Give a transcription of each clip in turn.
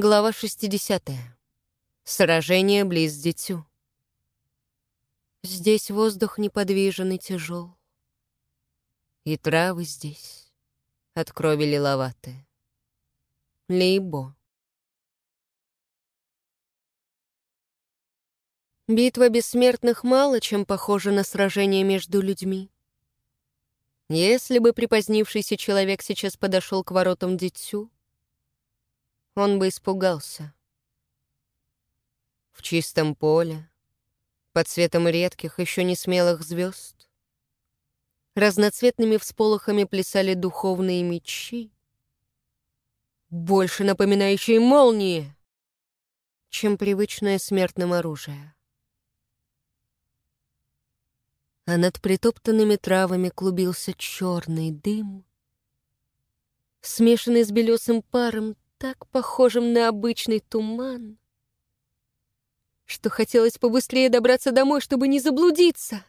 Глава 60. Сражение близ Дитю. Здесь воздух неподвижен и тяжел. И травы здесь от крови лиловатые. Лейбо. Битва бессмертных мало чем похожа на сражение между людьми. Если бы припозднившийся человек сейчас подошел к воротам Дитю, он бы испугался. В чистом поле, под светом редких, еще не смелых звезд, разноцветными всполохами плясали духовные мечи, больше напоминающие молнии, чем привычное смертным оружие. А над притоптанными травами клубился черный дым, смешанный с белесым паром, так похожим на обычный туман, что хотелось побыстрее добраться домой, чтобы не заблудиться.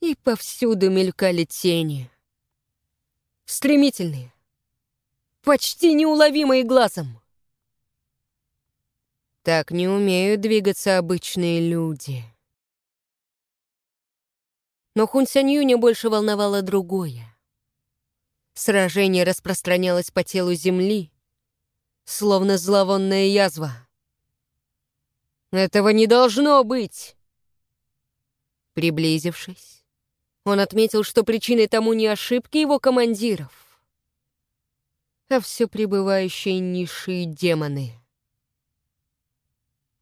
И повсюду мелькали тени. Стремительные, почти неуловимые глазом. Так не умеют двигаться обычные люди. Но Хун Сянь Юня больше волновало другое. Сражение распространялось по телу земли, словно зловонная язва. «Этого не должно быть!» Приблизившись, он отметил, что причиной тому не ошибки его командиров, а все пребывающие низшие демоны.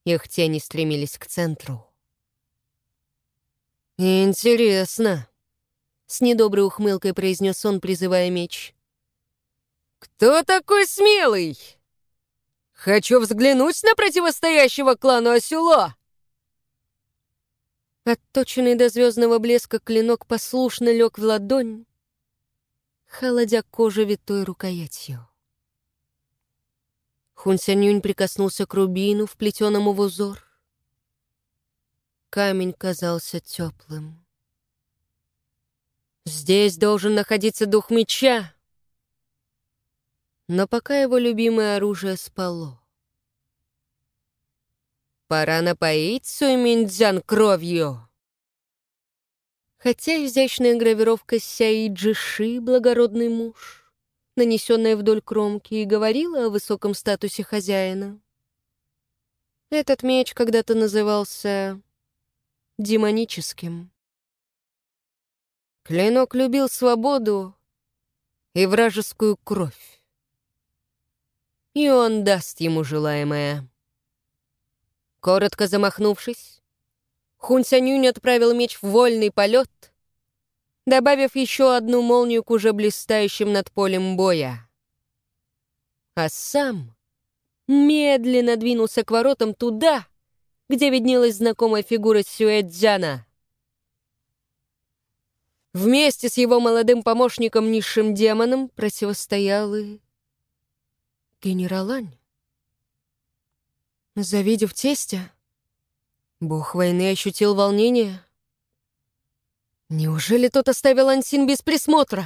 Их тени стремились к центру. «Интересно», с недоброй ухмылкой произнес он, призывая меч. «Кто такой смелый? Хочу взглянуть на противостоящего клану Осюло!» Отточенный до звездного блеска клинок послушно лег в ладонь, холодя кожу витой рукоятью. Хунсянюнь прикоснулся к рубину, вплетенному в узор. Камень казался теплым. Здесь должен находиться дух меча. Но пока его любимое оружие спало. Пора напоить Суйминдзян кровью. Хотя изящная гравировка Сяи Джиши, благородный муж, нанесенная вдоль кромки, и говорила о высоком статусе хозяина. Этот меч когда-то назывался демоническим. Клинок любил свободу и вражескую кровь. И он даст ему желаемое. Коротко замахнувшись, Хун отправил меч в вольный полет, добавив еще одну молнию к уже блистающим над полем боя. А сам медленно двинулся к воротам туда, где виднелась знакомая фигура Сюэцзяна. Вместе с его молодым помощником низшим демоном противостоял и генералань. Завидев тестя, бог войны ощутил волнение. Неужели тот оставил Ансин без присмотра?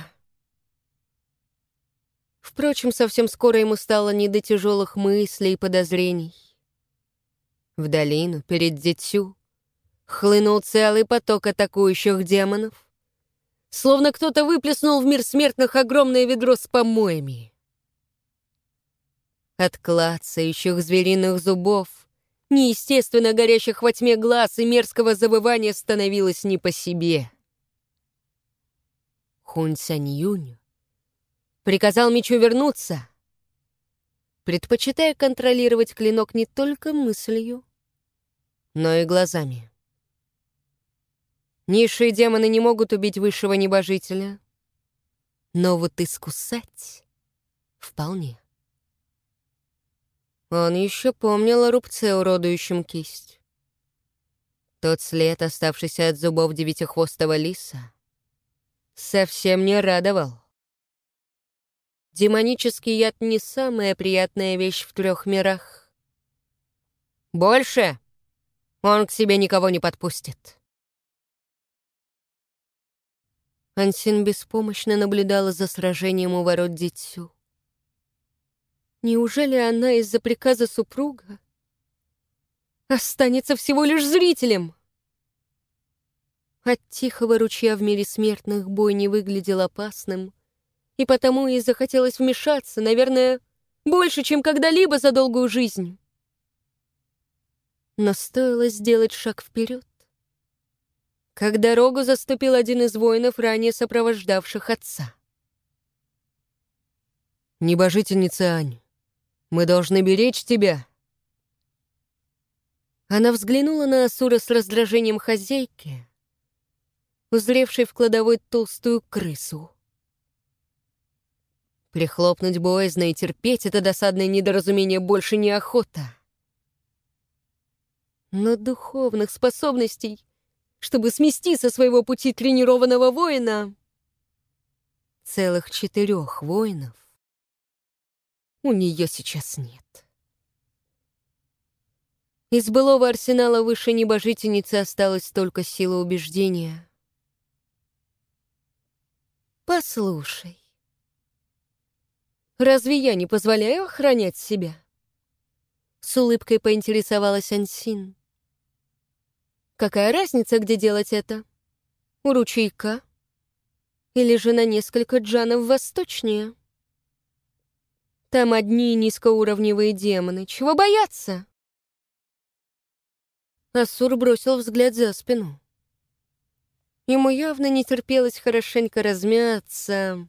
Впрочем, совсем скоро ему стало не до тяжелых мыслей и подозрений. В долину перед Дитсю хлынул целый поток атакующих демонов, словно кто-то выплеснул в мир смертных огромное ведро с помоями. От клацающих звериных зубов, неестественно горящих во тьме глаз и мерзкого забывания становилось не по себе. Хун Юнь приказал мечу вернуться, предпочитая контролировать клинок не только мыслью, но и глазами. Низшие демоны не могут убить высшего небожителя. Но вот искусать — вполне. Он еще помнил о рубце, уродующем кисть. Тот след, оставшийся от зубов девятихвостого лиса, совсем не радовал. Демонический яд — не самая приятная вещь в трех мирах. Больше он к себе никого не подпустит. Ансин беспомощно наблюдала за сражением у ворот Дитсю. Неужели она из-за приказа супруга останется всего лишь зрителем? От тихого ручья в мире смертных бой не выглядел опасным, и потому ей захотелось вмешаться, наверное, больше, чем когда-либо за долгую жизнь. Но стоило сделать шаг вперед, как дорогу заступил один из воинов, ранее сопровождавших отца. «Небожительница Ань, мы должны беречь тебя!» Она взглянула на Асура с раздражением хозяйки, узревшей в кладовой толстую крысу. Прихлопнуть боязно и терпеть это досадное недоразумение больше неохота. Но духовных способностей, чтобы смести со своего пути тренированного воина, целых четырех воинов, у нее сейчас нет. Из былого арсенала высшей небожительницы осталась только сила убеждения. «Послушай, разве я не позволяю охранять себя?» С улыбкой поинтересовалась Ансин. «Какая разница, где делать это? У ручейка? Или же на несколько джанов восточнее?» Там одни низкоуровневые демоны. Чего бояться?» Асур бросил взгляд за спину. Ему явно не терпелось хорошенько размяться,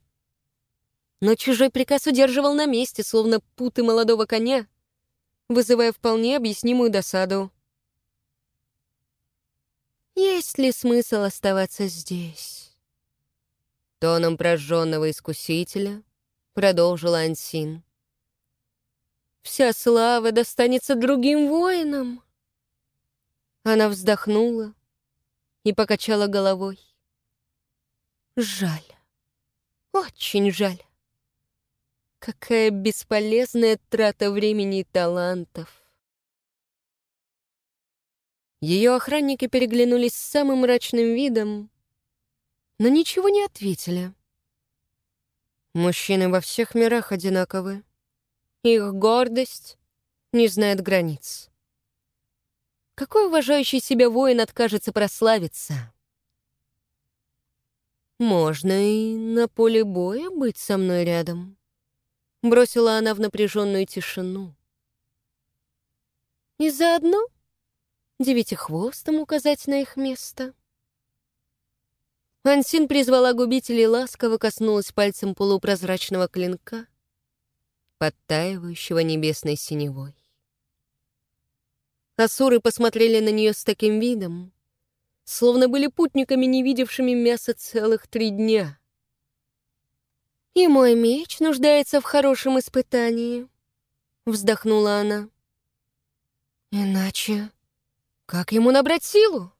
но чужой приказ удерживал на месте, словно путы молодого коня, вызывая вполне объяснимую досаду. «Есть ли смысл оставаться здесь?» Тоном прожженного искусителя продолжила Ансин. Вся слава достанется другим воинам. Она вздохнула и покачала головой. Жаль. Очень жаль. Какая бесполезная трата времени и талантов. Ее охранники переглянулись с самым мрачным видом, но ничего не ответили. Мужчины во всех мирах одинаковы. Их гордость не знает границ. Какой уважающий себя воин откажется прославиться? Можно и на поле боя быть со мной рядом. Бросила она в напряженную тишину. И заодно девятихвостом указать на их место. Ансин призвала губителей ласково коснулась пальцем полупрозрачного клинка подтаивающего небесной синевой. Асуры посмотрели на нее с таким видом, словно были путниками, не видевшими мяса целых три дня. «И мой меч нуждается в хорошем испытании», — вздохнула она. «Иначе как ему набрать силу?»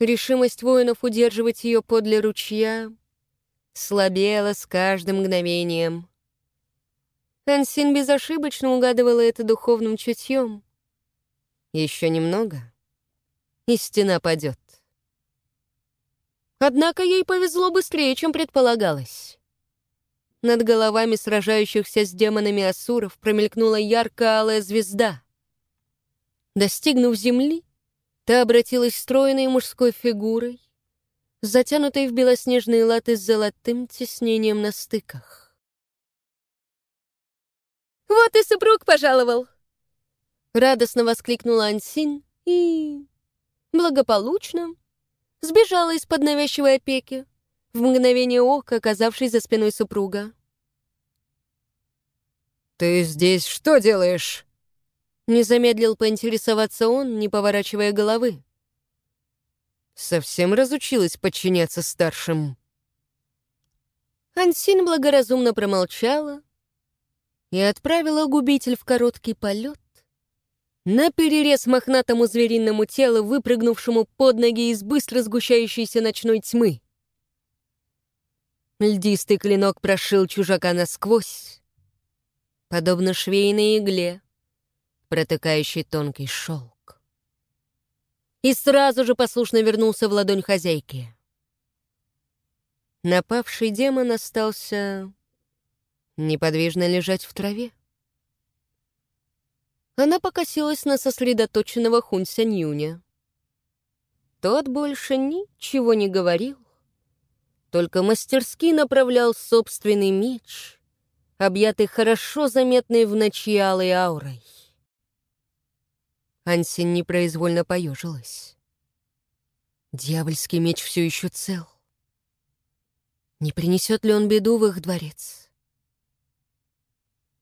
Решимость воинов удерживать ее подле ручья слабела с каждым мгновением. Ансин безошибочно угадывала это духовным чутьем. Еще немного, и стена падет. Однако ей повезло быстрее, чем предполагалось. Над головами сражающихся с демонами асуров промелькнула ярко-алая звезда. Достигнув земли, та обратилась стройной мужской фигурой, затянутой в белоснежные латы с золотым тиснением на стыках. «Вот и супруг пожаловал!» Радостно воскликнула Ансин и... благополучно сбежала из-под навязчивой опеки, в мгновение ока оказавшись за спиной супруга. «Ты здесь что делаешь?» Не замедлил поинтересоваться он, не поворачивая головы. Совсем разучилась подчиняться старшим. Ансин благоразумно промолчала, и отправила губитель в короткий полет, на перерез мохнатому звериному телу, выпрыгнувшему под ноги из быстро сгущающейся ночной тьмы. Льдистый клинок прошил чужака насквозь, подобно швейной игле, протыкающей тонкий шелк. И сразу же послушно вернулся в ладонь хозяйки. Напавший демон остался неподвижно лежать в траве. Она покосилась на сосредоточенного Хун Сянь Тот больше ничего не говорил, только мастерски направлял собственный меч, объятый хорошо заметной в ночи алой аурой. Ансин непроизвольно поежилась. Дьявольский меч все еще цел. Не принесет ли он беду в их дворец?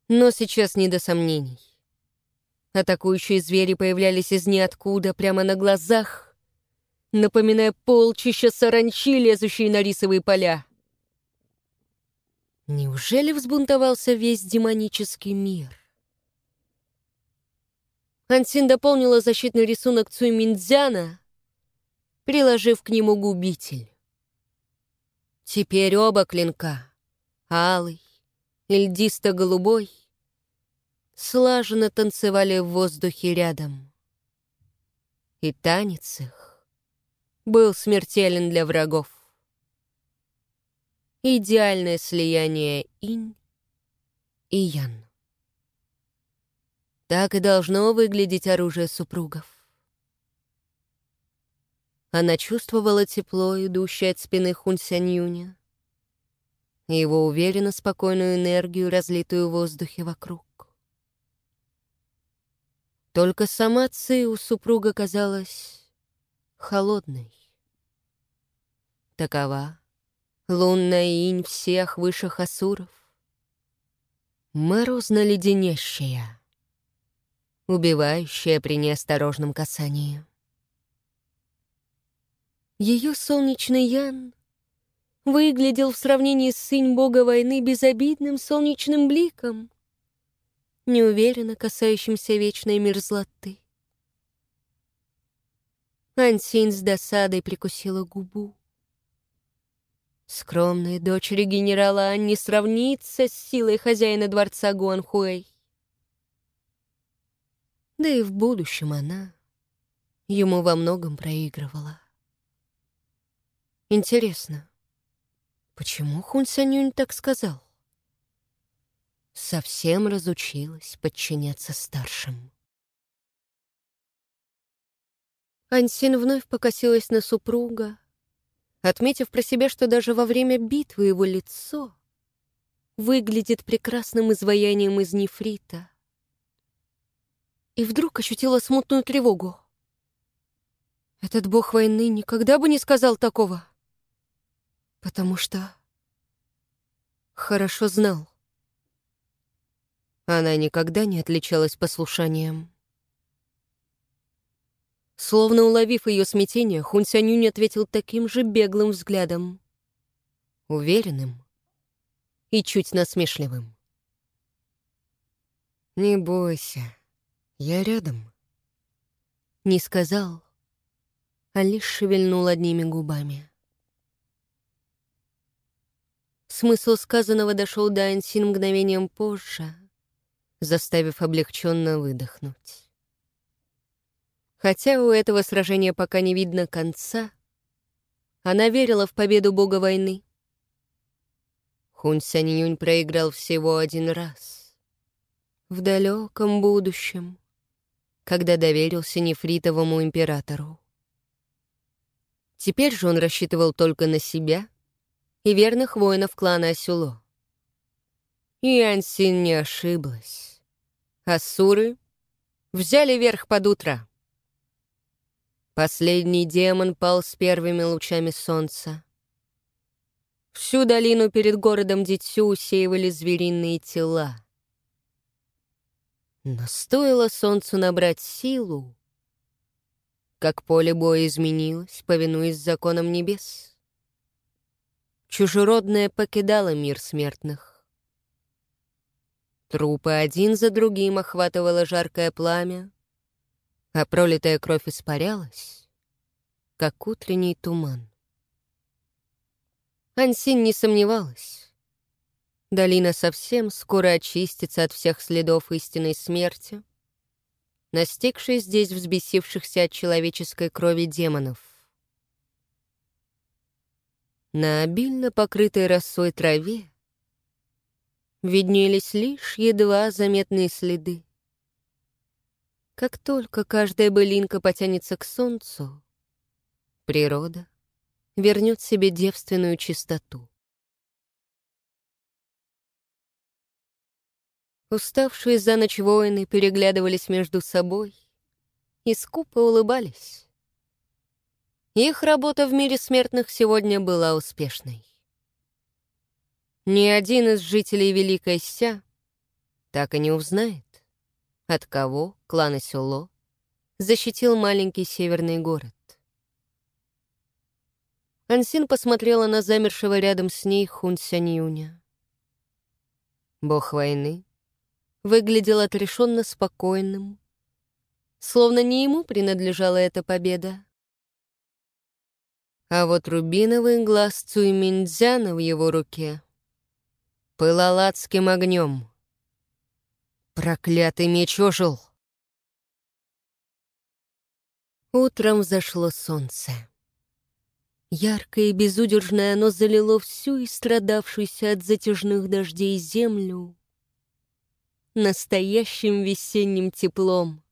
Но сейчас не до сомнений. Атакующие звери появлялись из ниоткуда, прямо на глазах, напоминая полчища саранчи, лезущие на рисовые поля. Неужели взбунтовался весь демонический мир? Ансин дополнила защитный рисунок Цуйминдзяна, приложив к нему губитель. Теперь оба клинка, алый и льдисто-голубой, слаженно танцевали в воздухе рядом. И танец их был смертелен для врагов. Идеальное слияние инь и ян. Так и должно выглядеть оружие супругов. Она чувствовала тепло, идущее от спины Хунсянюня, и его уверенно спокойную энергию, разлитую в воздухе вокруг. Только сама Ци у супруга казалась холодной. Такова лунная инь всех высших асуров, морозно-леденящая убивающая при неосторожном касании. Ее солнечный Ян выглядел в сравнении с сын бога войны безобидным солнечным бликом, неуверенно касающимся вечной мерзлоты. Ансин с досадой прикусила губу. Скромная дочери генерала Ан не сравнится с силой хозяина дворца Гуанхуэй. Да и в будущем она ему во многом проигрывала. Интересно, почему Хун Санюнь так сказал? Совсем разучилась подчиняться старшим. Ансин вновь покосилась на супруга, отметив про себя, что даже во время битвы его лицо выглядит прекрасным изваянием из нефрита — и вдруг ощутила смутную тревогу. Этот бог войны никогда бы не сказал такого, потому что хорошо знал. Она никогда не отличалась послушанием. Словно уловив ее смятение, Хун Сянюнь ответил таким же беглым взглядом, уверенным и чуть насмешливым. «Не бойся», «Я рядом». Не сказал, а лишь шевельнул одними губами. Смысл сказанного дошел до Ансин мгновением позже, заставив облегченно выдохнуть. Хотя у этого сражения пока не видно конца, она верила в победу бога войны. Хун Сянь проиграл всего один раз. В далеком будущем, когда доверился нефритовому императору. Теперь же он рассчитывал только на себя и верных воинов клана Асюло. И Ансин не ошиблась. Асуры взяли верх под утро. Последний демон пал с первыми лучами солнца. Всю долину перед городом Дитсю усеивали звериные тела. Но стоило солнцу набрать силу, как поле боя изменилось, повинуясь законам небес. Чужеродное покидало мир смертных. Трупы один за другим охватывало жаркое пламя, а пролитая кровь испарялась, как утренний туман. Ансин не сомневалась. Долина совсем скоро очистится от всех следов истинной смерти, настигшей здесь взбесившихся от человеческой крови демонов. На обильно покрытой росой траве виднелись лишь едва заметные следы. Как только каждая былинка потянется к солнцу, природа вернет себе девственную чистоту. Уставшие за ночь воины переглядывались между собой и скупо улыбались. Их работа в мире смертных сегодня была успешной. Ни один из жителей Великой Ся так и не узнает, от кого клан Исюло защитил маленький северный город. Ансин посмотрела на замершего рядом с ней Хун Сяньюня. Бог войны выглядел отрешенно спокойным, словно не ему принадлежала эта победа. А вот рубиновый глаз Цуйминдзяна в его руке пылал адским огнем. Проклятый меч ожил. Утром взошло солнце. Яркое и безудержное оно залило всю истрадавшуюся от затяжных дождей землю настоящим весенним теплом.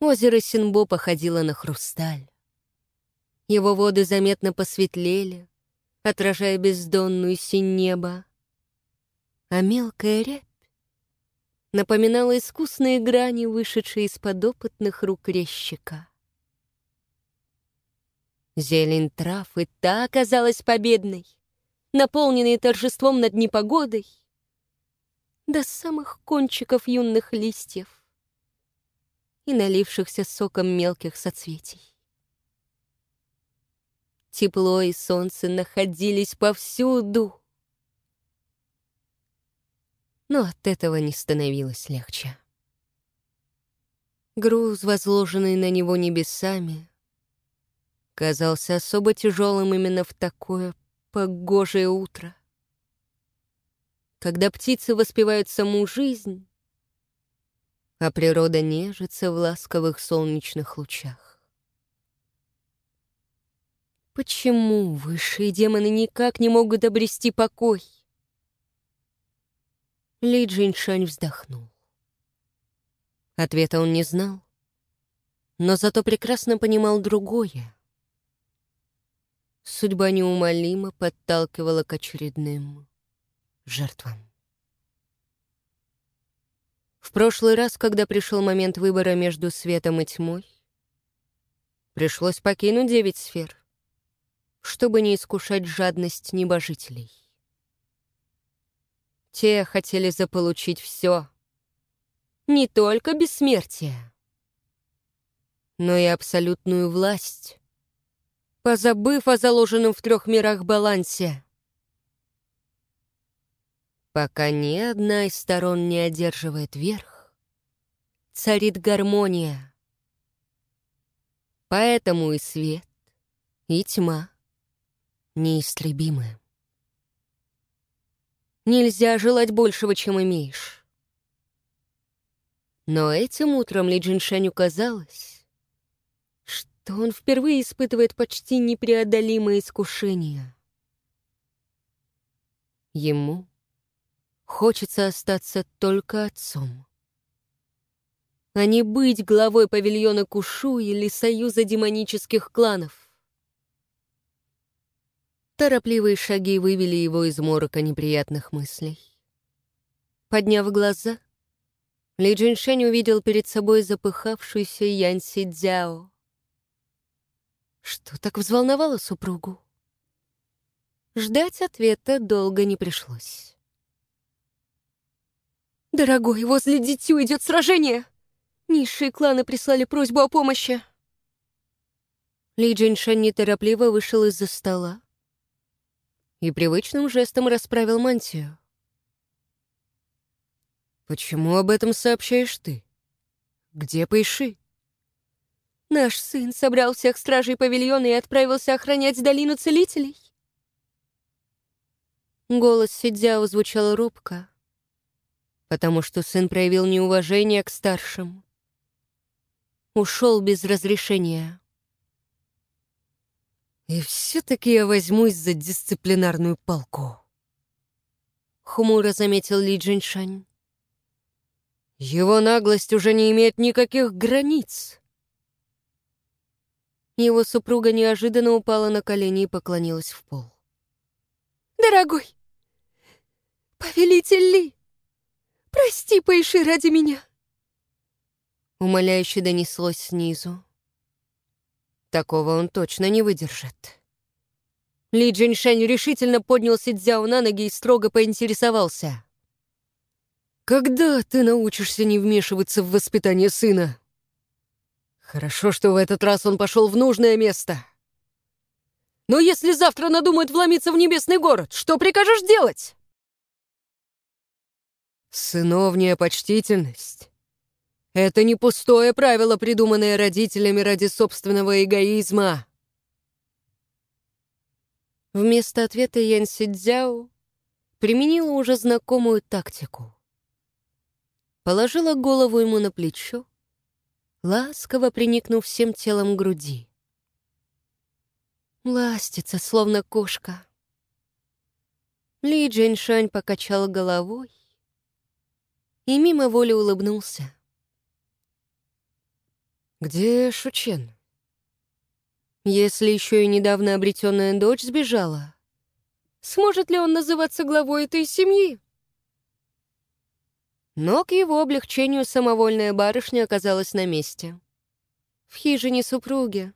Озеро Синбо походило на хрусталь. Его воды заметно посветлели, отражая бездонную синь неба. А мелкая рябь напоминала искусные грани, вышедшие из-под опытных рук резчика. Зелень трав и та оказалась победной, наполненной торжеством над непогодой, до самых кончиков юных листьев и налившихся соком мелких соцветий. Тепло и солнце находились повсюду. Но от этого не становилось легче. Груз, возложенный на него небесами, казался особо тяжелым именно в такое погожее утро. Когда птицы воспевают саму жизнь, а природа нежится в ласковых солнечных лучах. Почему высшие демоны никак не могут обрести покой? Ли Джиншань вздохнул. Ответа он не знал, но зато прекрасно понимал другое. Судьба неумолимо подталкивала к очередным жертвам. В прошлый раз, когда пришел момент выбора между светом и тьмой, пришлось покинуть девять сфер — чтобы не искушать жадность небожителей. Те хотели заполучить все. Не только бессмертие, но и абсолютную власть, позабыв о заложенном в трех мирах балансе. Пока ни одна из сторон не одерживает верх, царит гармония. Поэтому и свет, и тьма — неистребимы. Нельзя желать большего, чем имеешь. Но этим утром Ли Джиншаню казалось, что он впервые испытывает почти непреодолимое искушение. Ему хочется остаться только отцом, а не быть главой павильона Кушу или союза демонических кланов. Торопливые шаги вывели его из морока неприятных мыслей. Подняв глаза, Ли Джиншень увидел перед собой запыхавшуюся Янси Дзяо. Что так взволновало супругу? Ждать ответа долго не пришлось. «Дорогой, возле дитю идет сражение! Низшие кланы прислали просьбу о помощи!» Ли Джиншань неторопливо вышел из-за стола, и привычным жестом расправил мантию. «Почему об этом сообщаешь ты? Где Пэйши?» «Наш сын собрал всех стражей павильона и отправился охранять долину целителей». Голос Сидзяо звучал робко, потому что сын проявил неуважение к старшим. Ушел без разрешения. И все-таки я возьмусь за дисциплинарную палку. хмуро заметил Ли Джиншань. Его наглость уже не имеет никаких границ. Его супруга неожиданно упала на колени и поклонилась в пол. «Дорогой, повелитель Ли, прости Пэйши ради меня!» Умоляюще донеслось снизу. Такого он точно не выдержит. Ли Джиншань решительно поднял Сидзяо на ноги и строго поинтересовался. «Когда ты научишься не вмешиваться в воспитание сына?» «Хорошо, что в этот раз он пошел в нужное место. Но если завтра надумает вломиться в небесный город, что прикажешь делать?» «Сыновняя почтительность — это не пустое правило, придуманное родителями ради собственного эгоизма». Вместо ответа Ян Сидзяо применила уже знакомую тактику. Положила голову ему на плечо, ласково приникнув всем телом к груди. Ластится, словно кошка. Ли Джиншань покачал головой и мимо воли улыбнулся. «Где Шучен?» Если еще и недавно обретенная дочь сбежала, сможет ли он называться главой этой семьи? Но к его облегчению самовольная барышня оказалась на месте. В хижине супруги.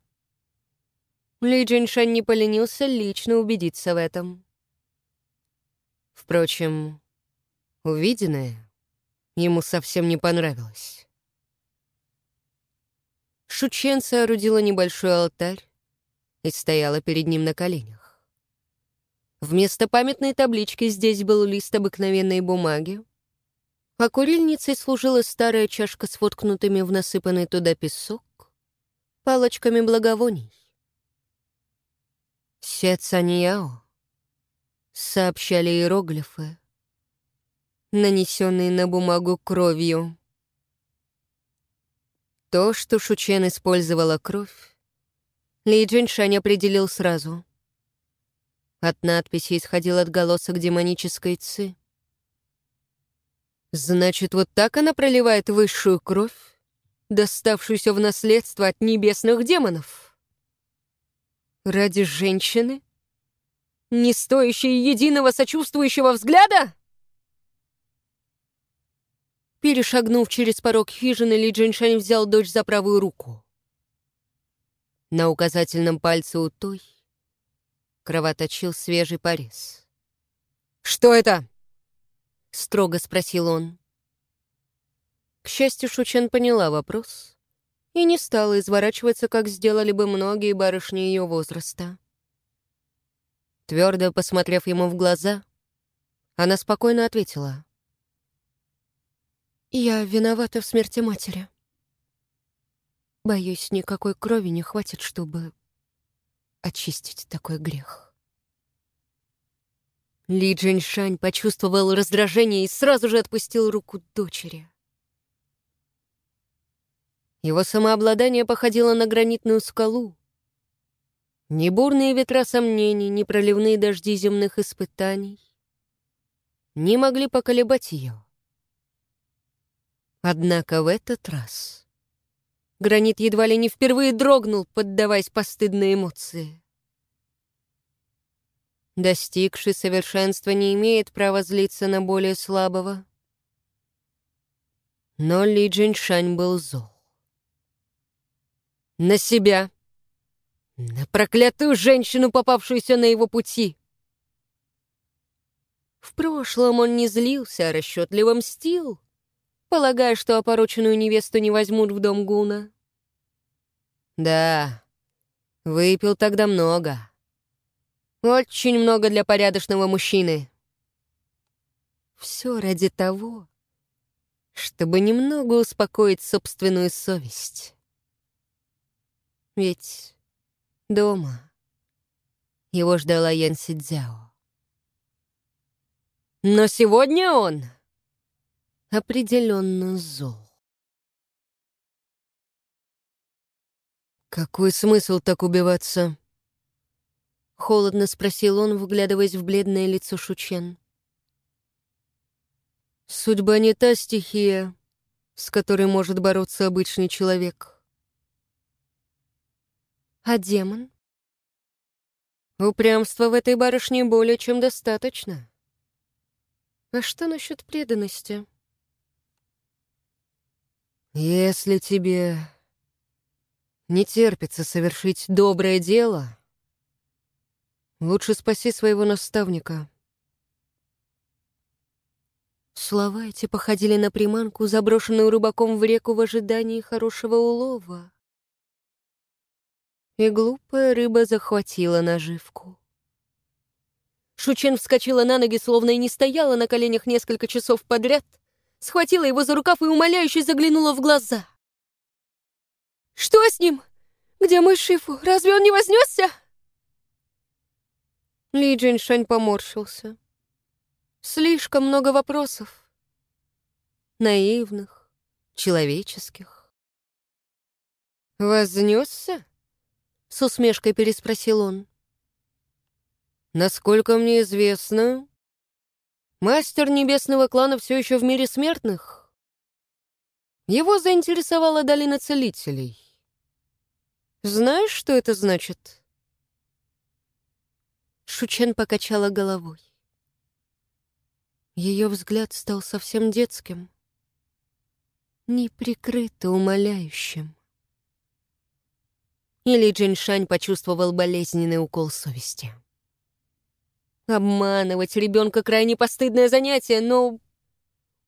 Ли Джиншань не поленился лично убедиться в этом. Впрочем, увиденное ему совсем не понравилось. Шучен соорудила небольшой алтарь, и стояла перед ним на коленях. Вместо памятной таблички здесь был лист обыкновенной бумаги, а курильницей служила старая чашка с воткнутыми в насыпанный туда песок, палочками благовоний. Се Цаньяо, сообщали иероглифы, нанесенные на бумагу кровью. То, что Шучен использовала кровь, ли Джиншань определил сразу. От надписи исходил отголосок демонической ци. Значит, вот так она проливает высшую кровь, доставшуюся в наследство от небесных демонов. Ради женщины? Не стоящей единого сочувствующего взгляда? Перешагнув через порог хижины, Ли Джиншань взял дочь за правую руку. На указательном пальце у той кровоточил свежий порез. «Что это?» — строго спросил он. К счастью, Шучен поняла вопрос и не стала изворачиваться, как сделали бы многие барышни ее возраста. Твердо посмотрев ему в глаза, она спокойно ответила. «Я виновата в смерти матери». Боюсь, никакой крови не хватит, чтобы очистить такой грех. Ли Джиншань почувствовал раздражение и сразу же отпустил руку дочери. Его самообладание походило на гранитную скалу. Ни бурные ветра сомнений, ни проливные дожди земных испытаний не могли поколебать ее. Однако в этот раз Гранит едва ли не впервые дрогнул, поддаваясь постыдной эмоции. Достигший совершенства не имеет права злиться на более слабого. Но Ли Джиншань был зол. На себя. На проклятую женщину, попавшуюся на его пути. В прошлом он не злился, а расчетливо мстил полагая, что опороченную невесту не возьмут в дом Гуна. Да, выпил тогда много. Очень много для порядочного мужчины. Все ради того, чтобы немного успокоить собственную совесть. Ведь дома его ждала Ян Сидзяо. Но сегодня он определенно зол. «Какой смысл так убиваться?» Холодно спросил он, вглядываясь в бледное лицо Шучен. Судьба не та стихия, с которой может бороться обычный человек. А демон? Упрямства в этой барышне более чем достаточно. А что насчет преданности? Если тебе не терпится совершить доброе дело, лучше спаси своего наставника. Слова эти походили на приманку, заброшенную рыбаком в реку в ожидании хорошего улова. И глупая рыба захватила наживку. Шучен вскочила на ноги, словно и не стояла на коленях несколько часов подряд, схватила его за рукав и умоляюще заглянула в глаза. «Что с ним? Где мой Шифу? Разве он не вознесся?» Ли Джиншань поморщился. Слишком много вопросов. Наивных, человеческих. «Вознесся?» — с усмешкой переспросил он. Насколько мне известно, мастер небесного клана все еще в мире смертных. Его заинтересовала долина целителей. Знаешь, что это значит? Шучен покачала головой. Ее взгляд стал совсем детским, неприкрыто умоляющим. Или Джиншань почувствовал болезненный укол совести. Обманывать ребенка крайне постыдное занятие, но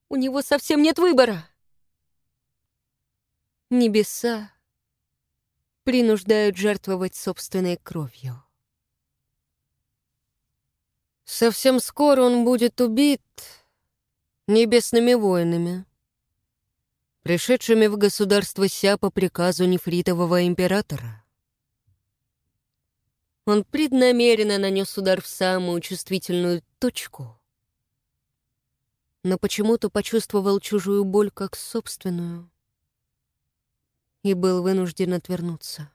у него совсем нет выбора. Небеса принуждают жертвовать собственной кровью. Совсем скоро он будет убит небесными воинами, пришедшими в государство Ся по приказу нефритового императора. Он преднамеренно нанес удар в самую чувствительную точку, но почему-то почувствовал чужую боль как собственную и был вынужден отвернуться.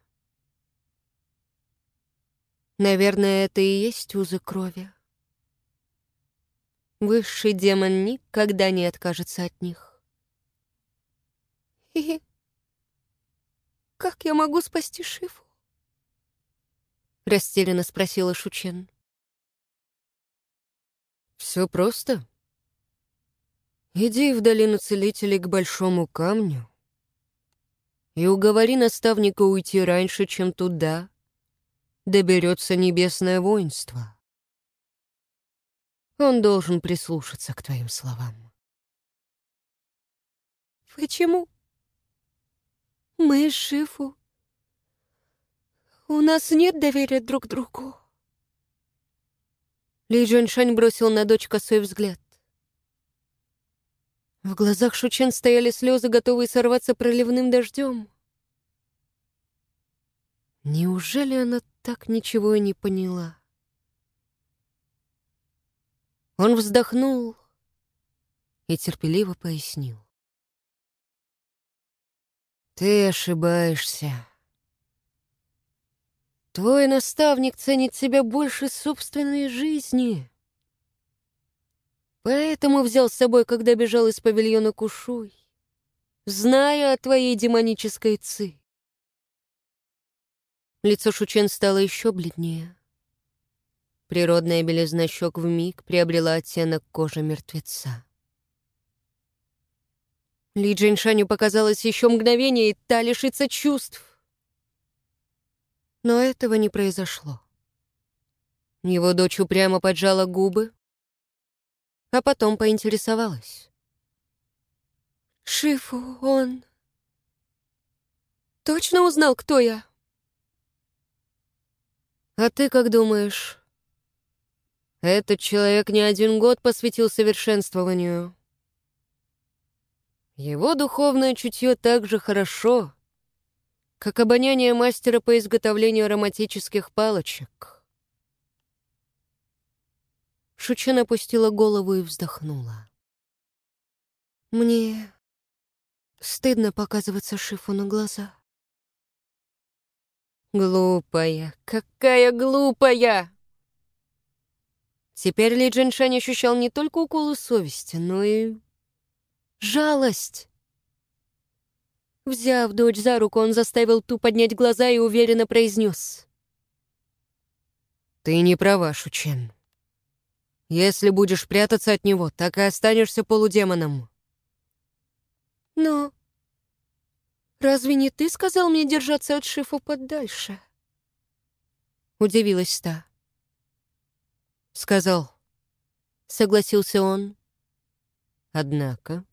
Наверное, это и есть узы крови. Высший демон никогда не откажется от них. И как я могу спасти Шифу? — растерянно спросила Шучен. «Все просто. Иди в долину целителей к большому камню и уговори наставника уйти раньше, чем туда доберется небесное воинство. Он должен прислушаться к твоим словам». «Почему? Мы Шифу у нас нет доверия друг другу. Ли Джуншань бросил на дочь косой взгляд. В глазах Шучен стояли слезы, готовые сорваться проливным дождем. Неужели она так ничего и не поняла? Он вздохнул и терпеливо пояснил. «Ты ошибаешься. Твой наставник ценит тебя больше собственной жизни. Поэтому взял с собой, когда бежал из павильона Кушуй, зная о твоей демонической ци. Лицо Шучен стало еще бледнее. Природная белизна щек вмиг приобрела оттенок кожи мертвеца. Ли Джиншаню показалось еще мгновение, и та лишится чувств. Но этого не произошло. Его дочь упрямо поджала губы, а потом поинтересовалась. «Шифу, он точно узнал, кто я?» «А ты как думаешь?» «Этот человек не один год посвятил совершенствованию. Его духовное чутье так же хорошо, как обоняние мастера по изготовлению ароматических палочек. Шучен опустила голову и вздохнула. «Мне стыдно показываться Шифу на глаза». «Глупая, какая глупая!» Теперь Ли Джиншань ощущал не только уколы совести, но и жалость. Взяв дочь за руку, он заставил ту поднять глаза и уверенно произнес. «Ты не права, Шучен. Если будешь прятаться от него, так и останешься полудемоном». «Но разве не ты сказал мне держаться от Шифу подальше?» Удивилась та. «Сказал», — согласился он. «Однако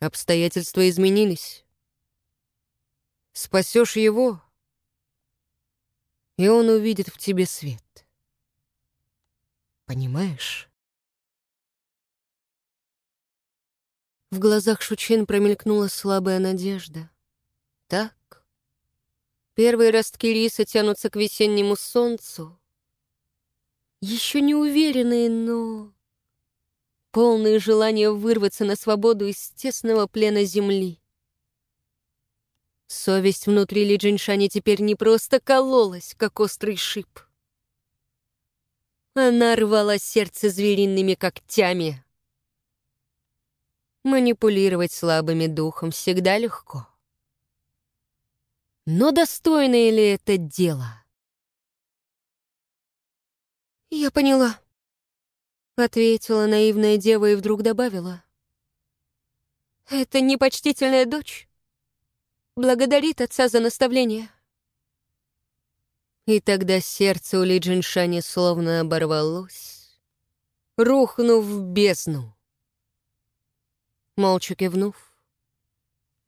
обстоятельства изменились. Спасешь его, и он увидит в тебе свет. Понимаешь? В глазах Шучин промелькнула слабая надежда. Так, первые ростки риса тянутся к весеннему солнцу. Еще не уверенные, но полные желания вырваться на свободу из тесного плена земли. Совесть внутри Ли Джиншани теперь не просто кололась, как острый шип. Она рвала сердце звериными когтями. Манипулировать слабыми духом всегда легко. Но достойное ли это дело? «Я поняла», — ответила наивная дева и вдруг добавила. «Это непочтительная дочь благодарит отца за наставление. И тогда сердце у Ли Джиншани словно оборвалось, рухнув в бездну. Молча кивнув,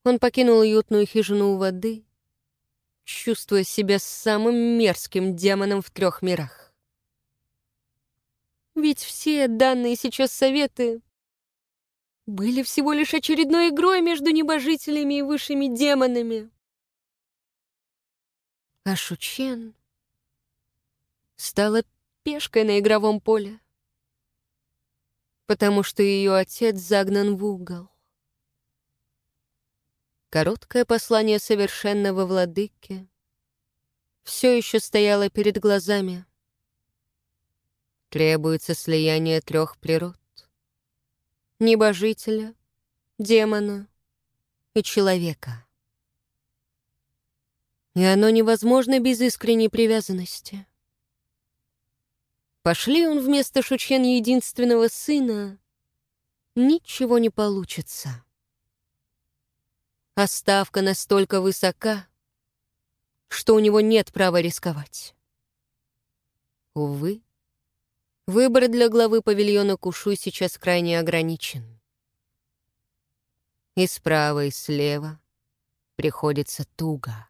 он покинул уютную хижину у воды, чувствуя себя самым мерзким демоном в трех мирах. Ведь все данные сейчас советы были всего лишь очередной игрой между небожителями и высшими демонами. А Шучен стала пешкой на игровом поле, потому что ее отец загнан в угол. Короткое послание совершенного владыки все еще стояло перед глазами. Требуется слияние трех природ небожителя, демона и человека. И оно невозможно без искренней привязанности. Пошли он вместо Шучен единственного сына, ничего не получится. А ставка настолько высока, что у него нет права рисковать. Увы, Выбор для главы павильона Кушу сейчас крайне ограничен. И справа, и слева приходится туго.